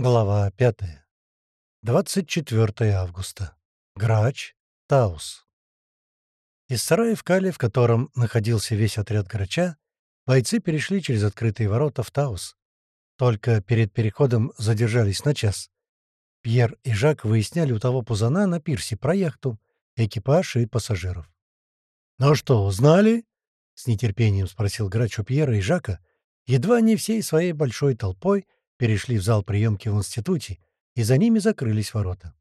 Глава 5. 24 августа. Грач. Таус. Из сарая в Кале, в котором находился весь отряд грача, бойцы перешли через открытые ворота в Таус. Только перед переходом задержались на час. Пьер и Жак выясняли у того пузана на пирсе про яхту, экипаж и пассажиров. «Ну что, узнали?» — с нетерпением спросил грач у Пьера и Жака, едва они всей своей большой толпой — перешли в зал приемки в институте, и за ними закрылись ворота.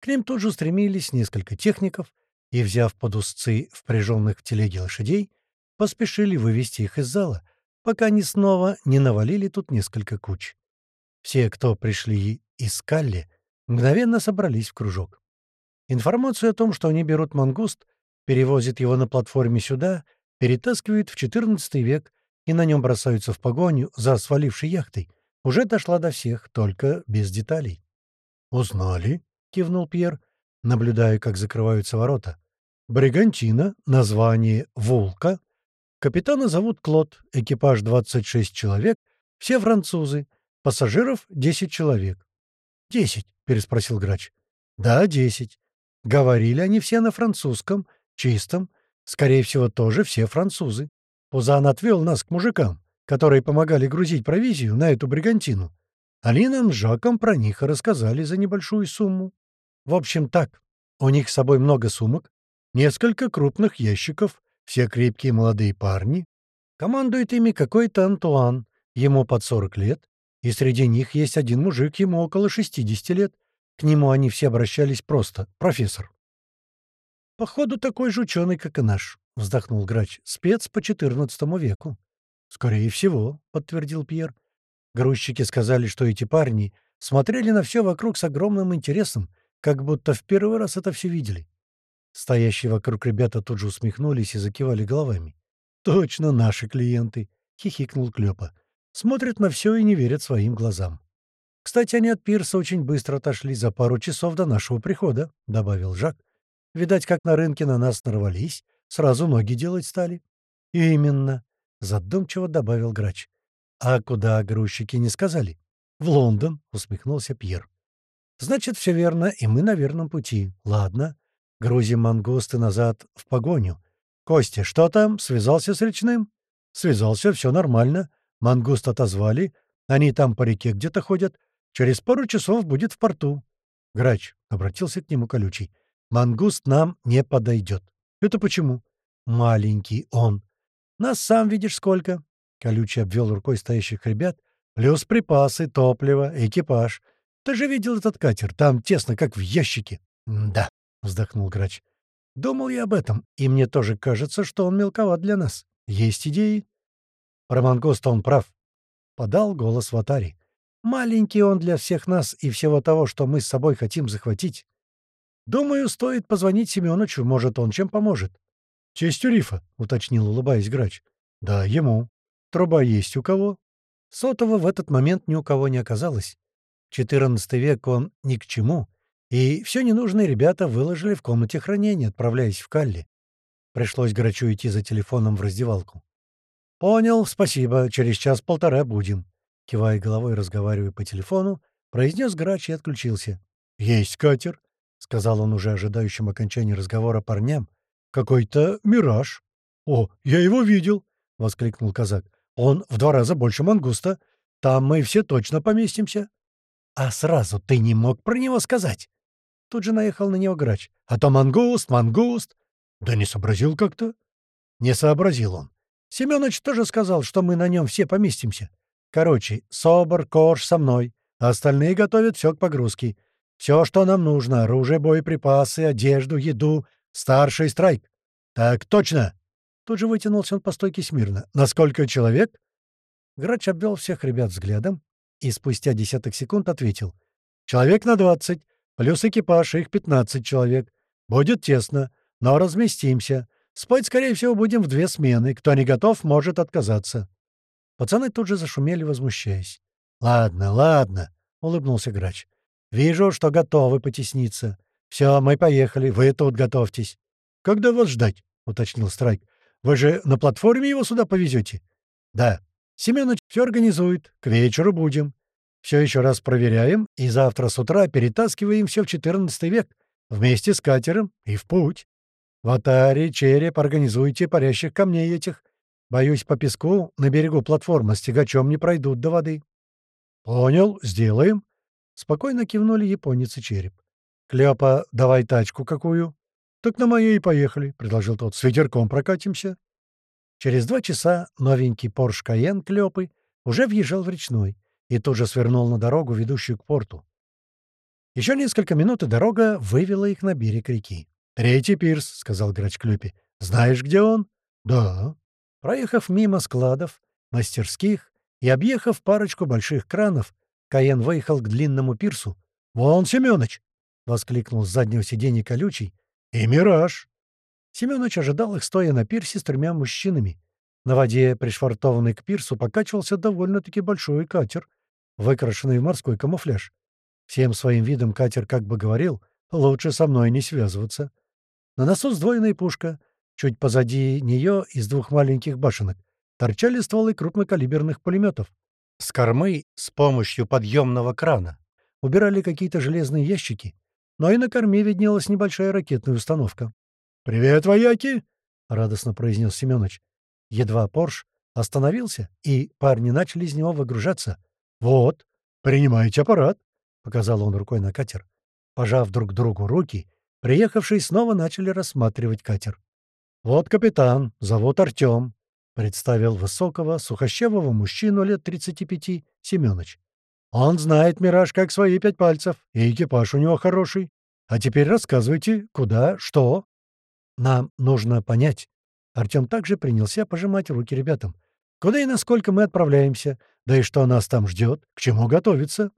К ним тут же устремились несколько техников и, взяв под узцы впряженных в телеге лошадей, поспешили вывести их из зала, пока они снова не навалили тут несколько куч. Все, кто пришли из Калли, мгновенно собрались в кружок. Информацию о том, что они берут мангуст, перевозят его на платформе сюда, перетаскивают в XIV век и на нем бросаются в погоню за свалившей яхтой, уже дошла до всех, только без деталей. «Узнали?» — кивнул Пьер, наблюдая, как закрываются ворота. «Бригантина, название «Волка». Капитана зовут Клод, экипаж 26 человек, все французы, пассажиров 10 человек». «Десять?» — переспросил грач. «Да, десять. Говорили они все на французском, чистом. Скорее всего, тоже все французы. Пузан отвел нас к мужикам которые помогали грузить провизию на эту бригантину, они нам с Жаком про них рассказали за небольшую сумму. В общем, так, у них с собой много сумок, несколько крупных ящиков, все крепкие молодые парни. Командует ими какой-то Антуан, ему под 40 лет, и среди них есть один мужик, ему около 60 лет. К нему они все обращались просто «профессор». «Походу, такой же ученый, как и наш», — вздохнул грач, — «спец по XIV веку». «Скорее всего», — подтвердил Пьер. Грузчики сказали, что эти парни смотрели на все вокруг с огромным интересом, как будто в первый раз это все видели. Стоящие вокруг ребята тут же усмехнулись и закивали головами. «Точно наши клиенты!» — хихикнул Клёпа. «Смотрят на все и не верят своим глазам». «Кстати, они от пирса очень быстро отошли за пару часов до нашего прихода», — добавил Жак. «Видать, как на рынке на нас нарвались, сразу ноги делать стали». «Именно», — задумчиво добавил грач. «А куда грузчики не сказали?» «В Лондон», — усмехнулся Пьер. «Значит, все верно, и мы на верном пути. Ладно. Грузим мангусты назад в погоню. Костя, что там? Связался с речным?» «Связался, все нормально. Мангуст отозвали. Они там по реке где-то ходят. Через пару часов будет в порту». «Грач», — обратился к нему колючий, — «мангуст нам не подойдет». «Это почему?» «Маленький он. Нас сам видишь сколько. Колючий обвел рукой стоящих ребят. Плюс припасы, топливо, экипаж. Ты же видел этот катер? Там тесно, как в ящике. Да, вздохнул грач. Думал я об этом, и мне тоже кажется, что он мелковат для нас. Есть идеи? Про Мангоста он прав. Подал голос Ватари. Маленький он для всех нас и всего того, что мы с собой хотим захватить. Думаю, стоит позвонить Семёнычу, может, он чем поможет. «Честь у рифа», — уточнил, улыбаясь грач. «Да, ему. Труба есть у кого?» Сотова в этот момент ни у кого не оказалось. XIV век он ни к чему, и все ненужные ребята выложили в комнате хранения, отправляясь в Калли. Пришлось Грачу идти за телефоном в раздевалку. «Понял, спасибо, через час-полтора будем», — кивая головой, разговаривая по телефону, произнес Грач и отключился. «Есть катер», — сказал он уже ожидающим окончания разговора парням, какой-то мираж. О, я его видел, воскликнул казак. Он в два раза больше мангуста. Там мы все точно поместимся. А сразу ты не мог про него сказать. Тут же наехал на него грач. А то мангуст, мангуст. Да не сообразил как-то. Не сообразил он. Семёныч тоже сказал, что мы на нем все поместимся. Короче, Собор, Корж со мной, а остальные готовят все к погрузке. Все, что нам нужно — оружие, боеприпасы, одежду, еду, «Старший страйк!» «Так точно!» Тут же вытянулся он по стойке смирно. «На сколько человек?» Грач обвел всех ребят взглядом и спустя десяток секунд ответил. «Человек на двадцать, плюс экипаж, их пятнадцать человек. Будет тесно, но разместимся. Спать, скорее всего, будем в две смены. Кто не готов, может отказаться». Пацаны тут же зашумели, возмущаясь. «Ладно, ладно», — улыбнулся грач. «Вижу, что готовы потесниться. «Все, мы поехали. Вы тут готовьтесь». «Когда вас ждать?» — уточнил Страйк. «Вы же на платформе его сюда повезете?» «Да. Семёныч все организует. К вечеру будем». Все еще раз проверяем, и завтра с утра перетаскиваем все в XIV век, вместе с катером и в путь. В Атаре, Череп, организуйте парящих камней этих. Боюсь, по песку на берегу платформы с тягачом не пройдут до воды. Понял, сделаем. Спокойно кивнули японец и Череп. Клёпа, давай тачку какую. Так на моей и поехали, предложил тот. С ветерком прокатимся. Через два часа новенький Порш Каен Клёпы уже въезжал в речной и тут же свернул на дорогу, ведущую к порту. Еще несколько минут, и дорога вывела их на берег реки. «Третий пирс», — сказал грач Клюпи. «Знаешь, где он?» «Да». Проехав мимо складов, мастерских и объехав парочку больших кранов, Каен выехал к длинному пирсу. «Вон, Семёныч!» — воскликнул с заднего сиденья колючий. «И мираж!» Семёныч ожидал их, стоя на пирсе с тремя мужчинами. На воде, пришвартованный к пирсу, покачивался довольно-таки большой катер, выкрашенный в морской камуфляж. Всем своим видом катер как бы говорил, лучше со мной не связываться. На носу сдвоенная пушка. Чуть позади нее из двух маленьких башенок торчали стволы крупнокалиберных пулеметов. С кормы с помощью подъемного крана убирали какие-то железные ящики, но и на корме виднелась небольшая ракетная установка. «Привет, вояки!» — радостно произнес Семёныч. Едва Порш остановился, и парни начали из него выгружаться. «Вот, принимайте аппарат!» — показал он рукой на катер. Пожав друг другу руки, приехавшие снова начали рассматривать катер. «Вот капитан, зовут Артем», — представил высокого, сухощавого мужчину лет 35 Семёныч. «Он знает «Мираж» как свои пять пальцев, и экипаж у него хороший. А теперь рассказывайте, куда, что?» «Нам нужно понять». Артем также принялся пожимать руки ребятам. «Куда и насколько мы отправляемся? Да и что нас там ждет? К чему готовиться?»